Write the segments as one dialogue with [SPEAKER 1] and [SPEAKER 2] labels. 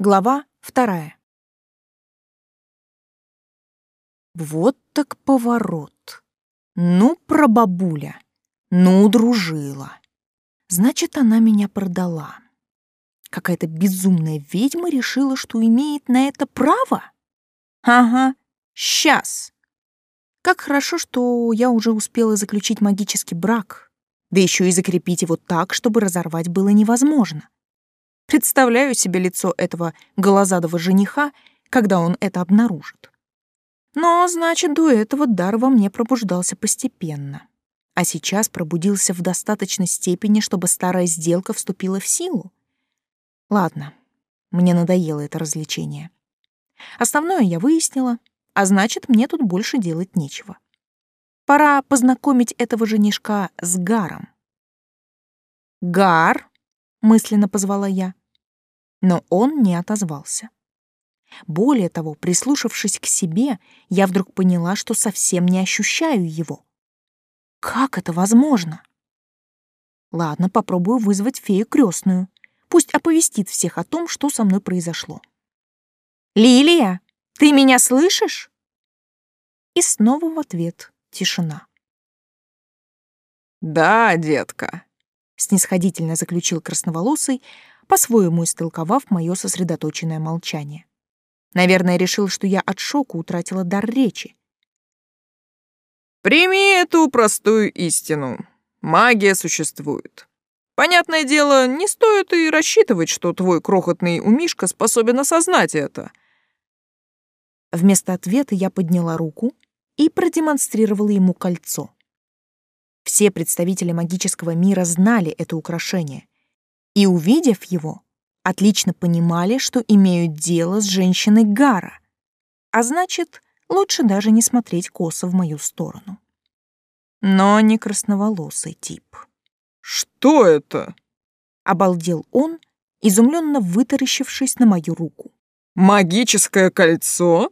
[SPEAKER 1] Глава вторая. Вот так поворот. Ну, прабабуля, ну, дружила. Значит, она меня продала. Какая-то безумная ведьма решила, что имеет на это право? Ага, сейчас. Как хорошо, что я уже успела заключить магический брак, да еще и закрепить его так, чтобы разорвать было невозможно. Представляю себе лицо этого голозадого жениха, когда он это обнаружит. Но, значит, до этого дар во мне пробуждался постепенно. А сейчас пробудился в достаточной степени, чтобы старая сделка вступила в силу. Ладно, мне надоело это развлечение. Основное я выяснила, а значит, мне тут больше делать нечего. Пора познакомить этого женишка с Гаром. «Гар!» — мысленно позвала я но он не отозвался. Более того, прислушавшись к себе, я вдруг поняла, что совсем не ощущаю его. Как это возможно? Ладно, попробую вызвать фею крестную. Пусть оповестит всех о том, что со мной произошло. «Лилия, ты меня слышишь?» И снова в ответ тишина.
[SPEAKER 2] «Да, детка», —
[SPEAKER 1] снисходительно заключил красноволосый, по-своему истолковав мое сосредоточенное молчание. Наверное, решил, что я от шока утратила дар речи.
[SPEAKER 2] «Прими эту простую истину. Магия существует. Понятное дело, не стоит и рассчитывать, что твой крохотный умишка способен осознать это».
[SPEAKER 1] Вместо ответа я подняла руку и продемонстрировала ему кольцо. Все представители магического мира знали это украшение, и, увидев его, отлично понимали, что имеют дело с женщиной Гара, а значит, лучше даже не смотреть косо в мою сторону. Но не красноволосый тип.
[SPEAKER 2] «Что это?»
[SPEAKER 1] — обалдел он, изумленно вытаращившись на мою руку.
[SPEAKER 2] «Магическое кольцо?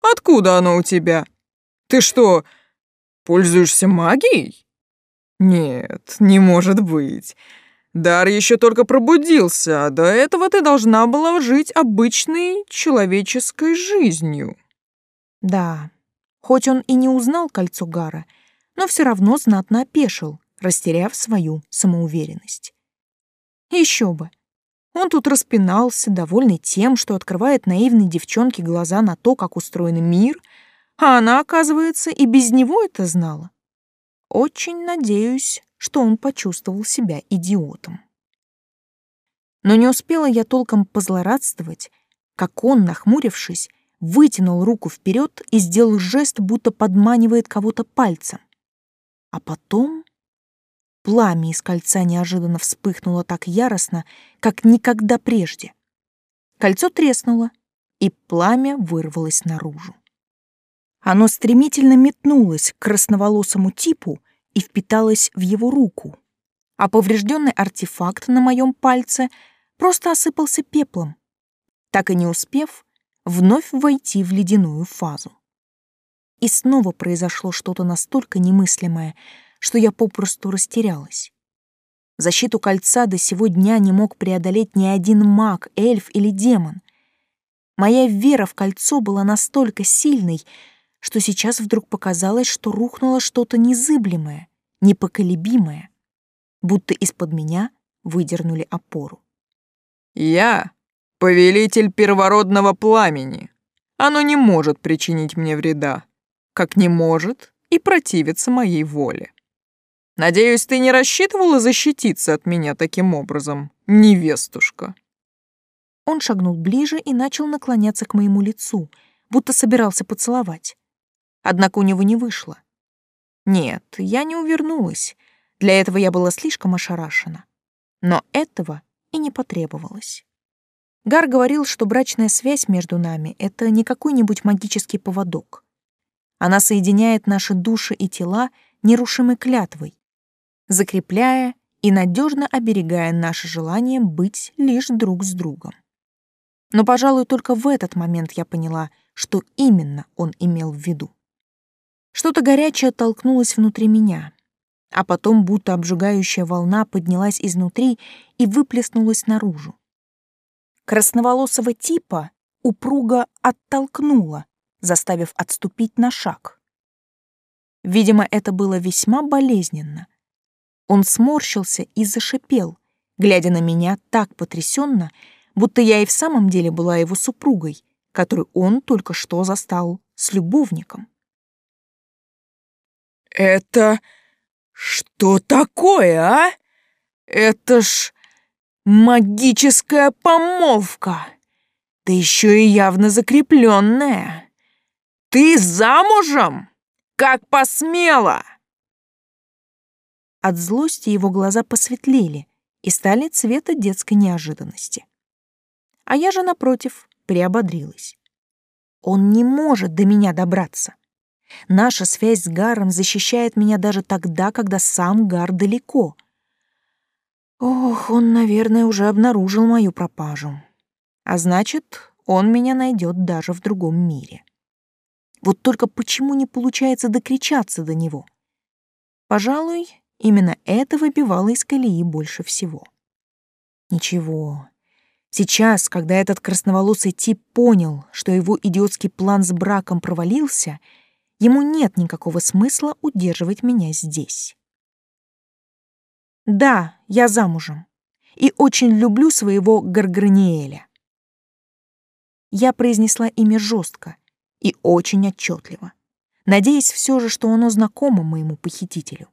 [SPEAKER 2] Откуда оно у тебя? Ты что, пользуешься магией?» «Нет, не может быть. Дар еще только пробудился, а до этого ты должна была жить обычной человеческой жизнью.
[SPEAKER 1] Да, хоть он и не узнал кольцо Гара, но все равно знатно опешил, растеряв свою самоуверенность. Еще бы. Он тут распинался, довольный тем, что открывает наивной девчонке глаза на то, как устроен мир, а она, оказывается, и без него это знала. Очень надеюсь, что он почувствовал себя идиотом. Но не успела я толком позлорадствовать, как он, нахмурившись, вытянул руку вперед и сделал жест, будто подманивает кого-то пальцем. А потом пламя из кольца неожиданно вспыхнуло так яростно, как никогда прежде. Кольцо треснуло, и пламя вырвалось наружу. Оно стремительно метнулось к красноволосому типу, и впиталась в его руку, а поврежденный артефакт на моем пальце просто осыпался пеплом, так и не успев вновь войти в ледяную фазу. И снова произошло что-то настолько немыслимое, что я попросту растерялась. Защиту кольца до сего дня не мог преодолеть ни один маг, эльф или демон. Моя вера в кольцо была настолько сильной, что сейчас вдруг показалось, что рухнуло что-то незыблемое, непоколебимое, будто из-под меня выдернули опору.
[SPEAKER 2] «Я — повелитель первородного пламени. Оно не может причинить мне вреда, как не может и противиться моей воле. Надеюсь, ты не рассчитывала защититься от меня таким образом, невестушка?»
[SPEAKER 1] Он шагнул ближе и начал наклоняться к моему лицу, будто собирался поцеловать. Однако у него не вышло. Нет, я не увернулась. Для этого я была слишком ошарашена. Но этого и не потребовалось. Гар говорил, что брачная связь между нами — это не какой-нибудь магический поводок. Она соединяет наши души и тела нерушимой клятвой, закрепляя и надежно оберегая наше желание быть лишь друг с другом. Но, пожалуй, только в этот момент я поняла, что именно он имел в виду. Что-то горячее толкнулось внутри меня, а потом будто обжигающая волна поднялась изнутри и выплеснулась наружу. красноволосого типа упруго оттолкнула, заставив отступить на шаг. Видимо, это было весьма болезненно. Он сморщился и зашипел, глядя на меня так потрясенно, будто я и в самом деле была его супругой, которую он только что застал с любовником.
[SPEAKER 2] «Это что такое, а? Это ж магическая помолвка, да еще и явно закрепленная. Ты замужем? Как посмела!»
[SPEAKER 1] От злости его глаза посветлели и стали цвета детской неожиданности. А я же, напротив, приободрилась. Он не может до меня добраться. Наша связь с Гаром защищает меня даже тогда, когда сам Гар далеко. Ох, он, наверное, уже обнаружил мою пропажу. А значит, он меня найдет даже в другом мире. Вот только почему не получается докричаться до него? Пожалуй, именно это выбивало из колеи больше всего. Ничего, Сейчас, когда этот красноволосый тип понял, что его идиотский план с браком провалился, ему нет никакого смысла удерживать меня здесь. Да, я замужем и очень люблю своего Гарграниэля. Я произнесла имя жестко и очень отчетливо, надеясь все же, что оно знакомо моему похитителю.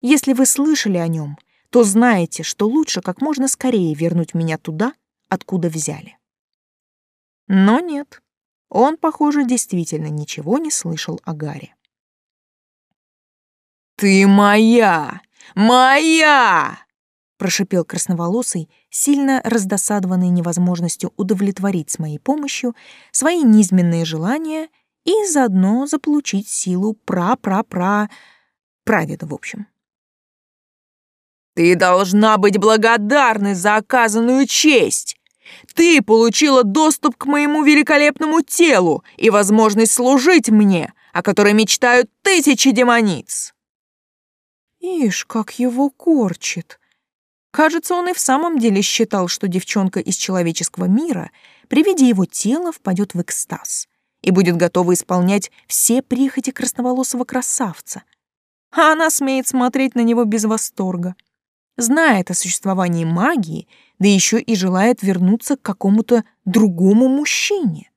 [SPEAKER 1] Если вы слышали о нем, то знаете, что лучше как можно скорее вернуть меня туда, откуда взяли. Но нет, он, похоже, действительно ничего не слышал о Гарри.
[SPEAKER 2] «Ты моя! Моя!»
[SPEAKER 1] прошипел красноволосый, сильно раздосадованный невозможностью удовлетворить с моей помощью свои низменные желания и заодно заполучить силу пра-пра-пра... прадеда, в общем.
[SPEAKER 2] Ты должна быть благодарной за оказанную честь. Ты получила доступ к моему великолепному телу и возможность служить мне, о которой мечтают тысячи демониц.
[SPEAKER 1] Ишь, как его корчит. Кажется, он и в самом деле считал, что девчонка из человеческого мира при виде его тела впадет в экстаз и будет готова исполнять все прихоти красноволосого красавца. А она смеет смотреть на него без восторга знает о существовании магии, да еще и желает вернуться к какому-то другому мужчине.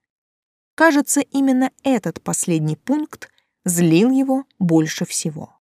[SPEAKER 1] Кажется, именно этот последний пункт злил его больше всего.